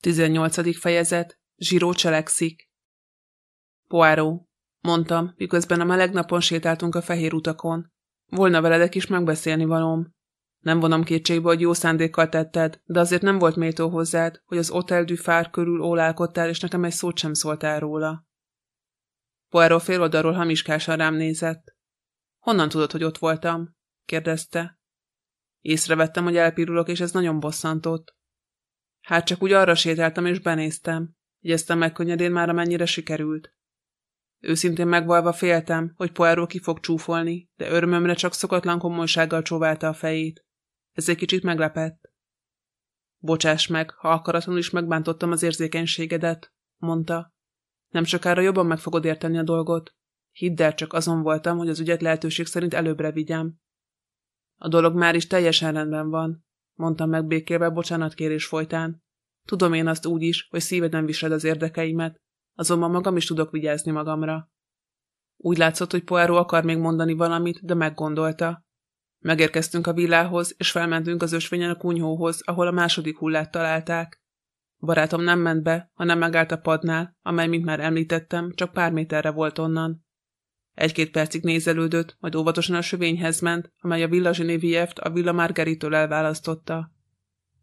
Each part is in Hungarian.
18. fejezet. Zsiró cselekszik. Poáró, mondtam, miközben a meleg napon sétáltunk a fehér utakon. Volna veledek is megbeszélni valóm. Nem vonom kétségbe, hogy jó szándékkal tetted, de azért nem volt méltó hozzád, hogy az Hotel du Fár körül ólálkodtál, és nekem egy szót sem szóltál róla. Poirot fél oldalról hamiskásan rám nézett. Honnan tudod, hogy ott voltam? kérdezte. Észrevettem, hogy elpirulok, és ez nagyon bosszantott. Hát csak úgy arra sétáltam, és benéztem. Jegyeztem meg könnyedén már amennyire sikerült. Őszintén megvalva féltem, hogy Poirot ki fog csúfolni, de örömömre csak szokatlan komolysággal csóválta a fejét. Ez egy kicsit meglepett. Bocsáss meg, ha akaratlanul is megbántottam az érzékenységedet, mondta. Nem sokára jobban meg fogod érteni a dolgot. Hidd el, csak azon voltam, hogy az ügyet lehetőség szerint előbbre vigyem. A dolog már is teljesen rendben van, mondtam meg békélve bocsánatkérés folytán. Tudom én azt úgy is, hogy szíveden viseld az érdekeimet, azonban magam is tudok vigyázni magamra. Úgy látszott, hogy Poirot akar még mondani valamit, de meggondolta. Megérkeztünk a villához, és felmentünk az ösvényen a kunyhóhoz, ahol a második hullát találták. Barátom nem ment be, hanem megállt a padnál, amely, mint már említettem, csak pár méterre volt onnan. Egy-két percig nézelődött, majd óvatosan a sövényhez ment, amely a Villa Genevieve-t a Villa Margaritől elválasztotta.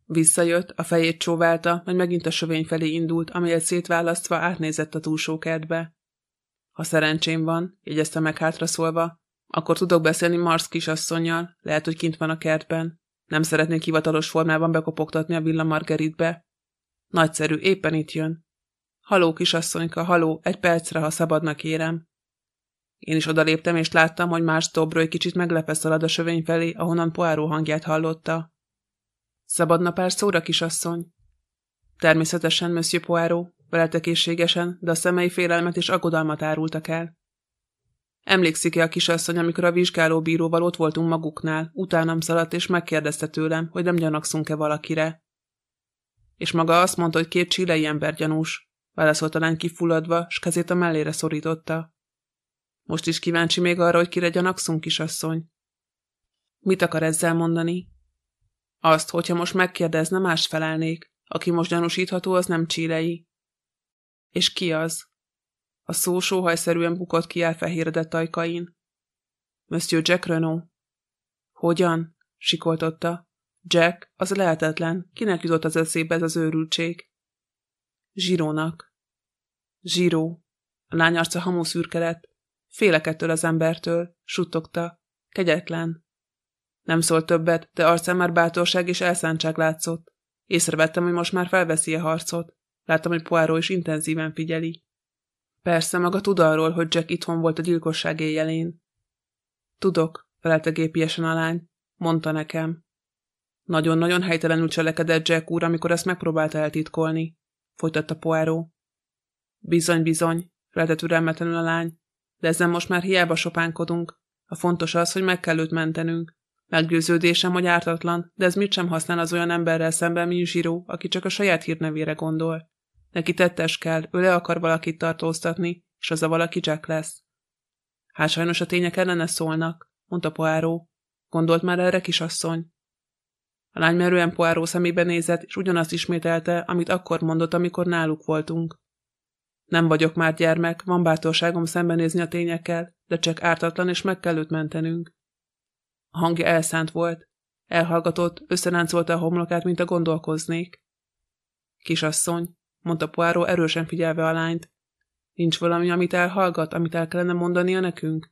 Visszajött, a fejét csóválta, majd megint a sövény felé indult, amelyet szétválasztva átnézett a túlsó kertbe. Ha szerencsém van, jegyezte meg hátra szólva, akkor tudok beszélni Mars kisasszonyjal, lehet, hogy kint van a kertben. Nem szeretnék hivatalos formában bekopogtatni a Villa Margaritbe. Nagyszerű, éppen itt jön. Haló, kisasszonyka, haló, egy percre, ha szabadna kérem. Én is odaléptem, és láttam, hogy más Dobró egy kicsit meglepve szalad a sövény felé, ahonnan Poáró hangját hallotta. Szabadna pár szóra, kisasszony? Természetesen, Monsieur Poirot, velelte készségesen, de a szemei félelmet és aggodalmat árultak el. Emlékszik-e a kisasszony, amikor a vizsgálóbíróval ott voltunk maguknál, utánam szaladt és megkérdezte tőlem, hogy nem gyanakszunk-e valakire? És maga azt mondta, hogy két csilei ember gyanús, válaszolt a lány kifulladva, s kezét a mellére szorította. Most is kíváncsi még arra, hogy kire gyanakszunk, kisasszony? Mit akar ezzel mondani? Azt, hogyha most megkérdezne, más felelnék. Aki most gyanúsítható, az nem csílei. És ki az? A szó sóhajszerűen bukott ki elfehéredett ajkain. Monsieur Jack Renault. Hogyan? sikoltotta. Jack, az lehetetlen. Kinek jutott az eszébe ez az őrültség? Zsirónak. Zsiró. A lány arca hamú szürke lett. Félek ettől az embertől, suttogta. Kegyetlen. Nem szólt többet, de arcán már bátorság és elszántság látszott. Észrevettem, hogy most már felveszi a harcot. Láttam, hogy Poirot is intenzíven figyeli. Persze, maga tud arról, hogy Jack itthon volt a gyilkosság éjjelén. Tudok, felelte gépiesen a lány. Mondta nekem. Nagyon-nagyon helytelenül cselekedett Jack úr, amikor ezt megpróbálta eltitkolni. Folytatta Poirot. Bizony, bizony, felelte türelmetlenül a lány. De ezen most már hiába sopánkodunk. A fontos az, hogy meg kell őt mentenünk. Meggyőződésem, hogy ártatlan, de ez mit sem használ az olyan emberrel szemben, mint Zsiró, aki csak a saját hírnevére gondol. Neki tettes kell, ő le akar valakit tartóztatni, és az a valaki Jack lesz. Hát sajnos a tények ellene szólnak, mondta Poáró. Gondolt már erre, kisasszony? A lány merően Poáró szemébe nézett, és ugyanazt ismételte, amit akkor mondott, amikor náluk voltunk. Nem vagyok már gyermek, van bátorságom szembenézni a tényekkel, de csak ártatlan, és meg kell őt mentenünk. A hangja elszánt volt. Elhallgatott, összeráncolta a homlokát, mint a gondolkoznék. Kisasszony, mondta Poirot erősen figyelve a lányt. Nincs valami, amit elhallgat, amit el kellene mondania nekünk?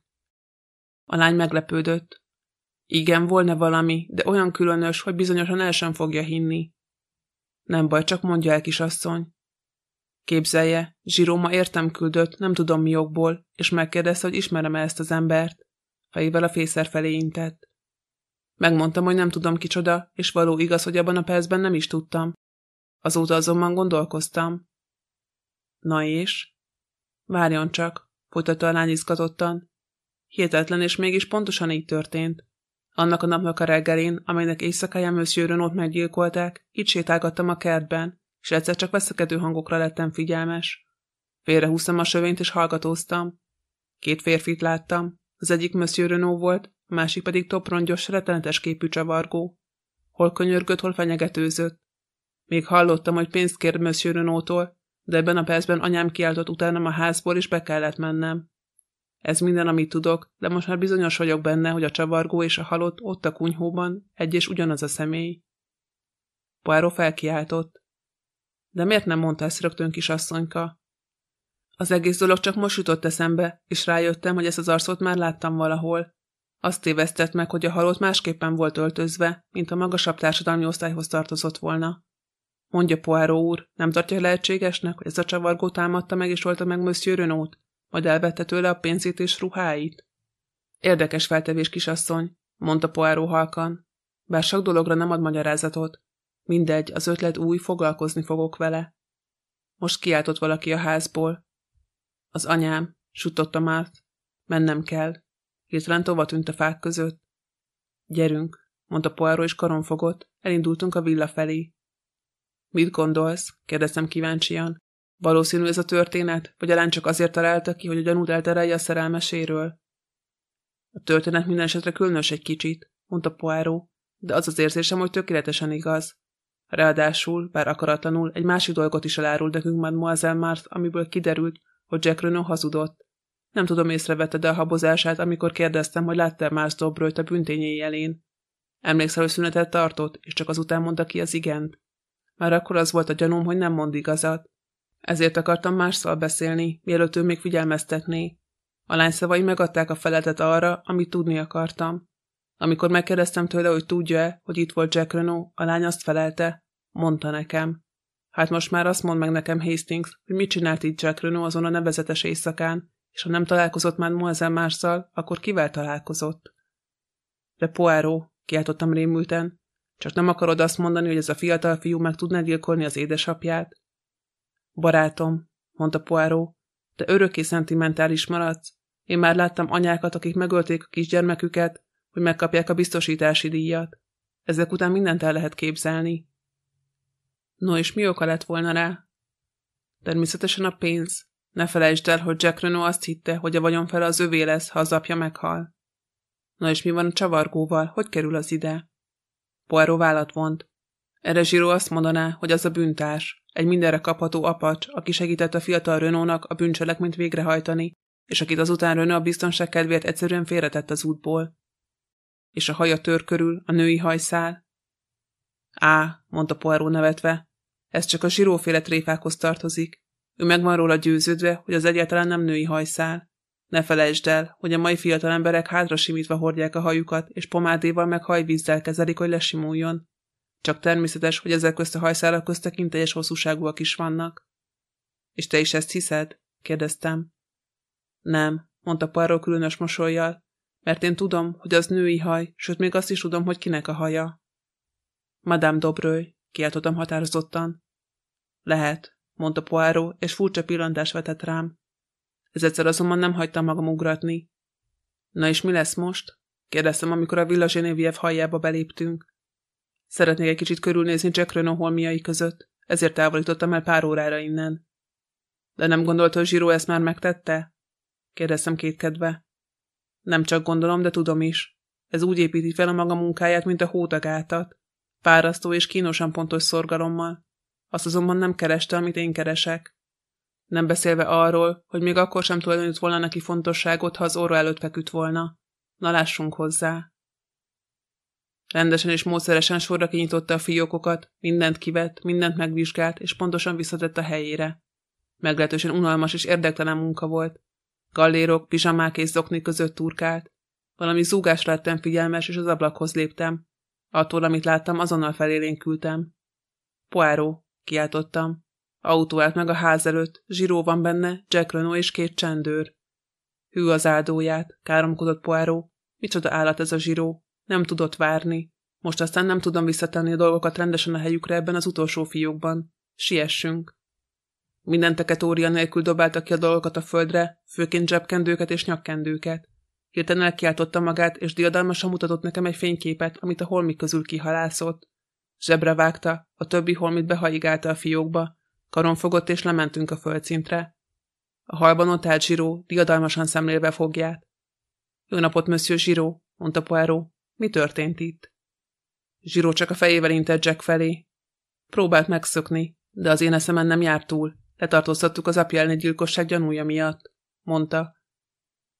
A lány meglepődött. Igen, volna valami, de olyan különös, hogy bizonyosan el sem fogja hinni. Nem baj, csak mondja el, kisasszony. Képzelje, Zsiróma értem küldött, nem tudom mi jogból, és megkérdezte, hogy ismerem-e ezt az embert. Fejével a fészer felé intett. Megmondtam, hogy nem tudom kicsoda, és való igaz, hogy abban a percben nem is tudtam. Azóta azonban gondolkoztam. Na és? Várjon csak, folytatta a lány izgatottan. Hihetetlen, és mégis pontosan így történt. Annak a napnak a reggelén, amelynek éjszakáján Monsieur Renault meggyilkolták, itt sétálgattam a kertben, és egyszer csak veszekedő hangokra lettem figyelmes. Félrehúztam a sövényt, és hallgatóztam. Két férfit láttam. Az egyik Monsieur Renault volt, a másik pedig toprongyos, rettenetes képű csavargó. Hol könyörgött, hol fenyegetőzött. Még hallottam, hogy pénzt kér Monsieur Renault-tól, de ebben a percben anyám kiáltott utánam a házból, és be kellett mennem. Ez minden, amit tudok, de most már bizonyos vagyok benne, hogy a csavargó és a halott ott a kunyhóban egy és ugyanaz a személy. Poirot felkiáltott. De miért nem mondta ezt rögtön, kisasszonyka? Az egész dolog csak most jutott eszembe, és rájöttem, hogy ezt az arcot már láttam valahol. Azt tévesztett meg, hogy a halott másképpen volt öltözve, mint a magasabb társadalmi osztályhoz tartozott volna. Mondja Poirot úr, nem tartja lehetségesnek, hogy ez a csavargó támadta meg és olta meg Monsieur Renault, majd elvette tőle a pénzét és ruháit? Érdekes feltevés, kisasszony, mondta Poirot halkan. Bár sok dologra nem ad magyarázatot. Mindegy, az ötlet új, foglalkozni fogok vele. Most kiáltott valaki a házból. Az anyám, sutotta Márt. Mennem kell. Hirtelen tova tűnt a fák között. Gyerünk, mondta Poirot és karon fogott. Elindultunk a villa felé. Mit gondolsz? kérdeztem kíváncsian. Valószínű ez a történet, vagy a lány csak azért találta ki, hogy a gyanút elterelje a szerelmeséről? A történet minden esetre különös egy kicsit, mondta Poirot, de az az érzésem, hogy tökéletesen igaz. Ráadásul, bár akaratlanul, egy másik dolgot is elárul nekünk Mademoiselle Mart, amiből kiderült, hogy Jack Renault hazudott. Nem tudom, észrevette de a habozását, amikor kérdeztem, hogy látta-e más Dobrőt a büntényei elén. Emlékszel, hogy szünetet tartott, és csak azután mondta ki az igent. Már akkor az volt a gyanúm, hogy nem mond igazat. Ezért akartam másszal beszélni, mielőtt ő még figyelmeztetné. A lány szavai megadták a feletet arra, amit tudni akartam. Amikor megkérdeztem tőle, hogy tudja-e, hogy itt volt Jack Renault, a lány azt felelte. Mondta nekem. Hát most már azt mond meg nekem Hastings, hogy mit csinált itt Jack Renault azon a nevezetes éjszakán, és ha nem találkozott már Moazel másszal, akkor kivel találkozott? De Poirot, kiáltottam rémülten, csak nem akarod azt mondani, hogy ez a fiatal fiú meg tudná gyilkolni az édesapját? Barátom, mondta Poirot, te örökké szentimentális maradsz. Én már láttam anyákat, akik megölték a kisgyermeküket, hogy megkapják a biztosítási díjat. Ezek után mindent el lehet képzelni. No, és mi oka lett volna rá? Természetesen a pénz. Ne felejtsd el, hogy Jack Renault azt hitte, hogy a vagyon fel az övé lesz, ha az apja meghal. Na és mi van a csavargóval? Hogy kerül az ide? Poirot vállat vont. Erre Zsiró azt mondaná, hogy az a bűntárs, egy mindenre kapható apacs, aki segített a fiatal Renault-nak a bűncselekményt végrehajtani, és akit azután Renault a biztonság kedvéért egyszerűen félretett az útból. És a haja tör körül, a női hajszál. Á, mondta Poirot nevetve, ez csak a zsiróféle tréfákhoz tartozik. Ő meg van róla győződve, hogy az egyáltalán nem női hajszál. Ne felejtsd el, hogy a mai fiatal emberek hátra simítva hordják a hajukat, és pomádéval meg hajvízzel kezelik, hogy lesimuljon. Csak természetes, hogy ezek közt a hajszálak közt tekintélyes hosszúságúak is vannak. És te is ezt hiszed? kérdeztem. Nem, mondta Poirot különös mosolyjal, mert én tudom, hogy az női haj, sőt még azt is tudom, hogy kinek a haja. Madame Dobröly, kiáltottam határozottan. Lehet, mondta Poirot, és furcsa pillantás vetett rám. Ez egyszer azonban nem hagytam magam ugratni. Na és mi lesz most? kérdeztem, amikor a Villa Genevieve hajjába beléptünk. Szeretnék egy kicsit körülnézni Jack Renault holmiai között, ezért távolítottam el pár órára innen. De nem gondolta, hogy Zsiró ezt már megtette? kérdeztem kétkedve. Nem csak gondolom, de tudom is. Ez úgy építi fel a maga munkáját, mint a hótagátat. Fárasztó és kínosan pontos szorgalommal. Azt azonban nem kereste, amit én keresek. Nem beszélve arról, hogy még akkor sem tulajdonít volna neki fontosságot, ha az orra előtt feküdt volna. Na lássunk hozzá. Rendesen és módszeresen sorra kinyitotta a fiókokat, mindent kivett, mindent megvizsgált, és pontosan visszatett a helyére. Meglehetősen unalmas és érdektelen munka volt. Gallérok, pizsamák és zokni között turkált. Valami zúgásra lettem figyelmes, és az ablakhoz léptem. Attól, amit láttam, azonnal felélénkültem. Poirot, kiáltottam. Autó állt meg a ház előtt, zsiró van benne, Jack Renault és két csendőr. Hű az áldóját, káromkodott Poirot. Micsoda állat ez a zsiró. Nem tudott várni. Most aztán nem tudom visszatenni a dolgokat rendesen a helyükre ebben az utolsó fiókban. Siessünk. Minden teketória nélkül dobálta ki a dolgokat a földre, főként zsebkendőket és nyakkendőket. Hirtelen elkiáltotta magát, és diadalmasan mutatott nekem egy fényképet, amit a holmik közül kihalászott. Zsebre vágta, a többi holmit behaigálta a fiókba, karon fogott és lementünk a földszintre. A halban ott állt Zsiró, diadalmasan szemlélve fogját. Jó napot, Monsieur Zsiró, mondta Poirot. Mi történt itt? Zsiró csak a fejével intett Jack felé. Próbált megszökni, de az én eszemen nem járt túl. Letartóztattuk az apja elleni gyilkosság gyanúja miatt, mondta.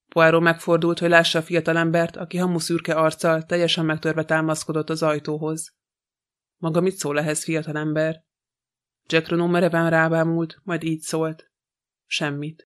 Poirot megfordult, hogy lássa a fiatalembert, aki hamuszürke arccal teljesen megtörve támaszkodott az ajtóhoz. Maga mit szól ehhez, fiatalember? Jack Renault mereven rábámult, majd így szólt. Semmit.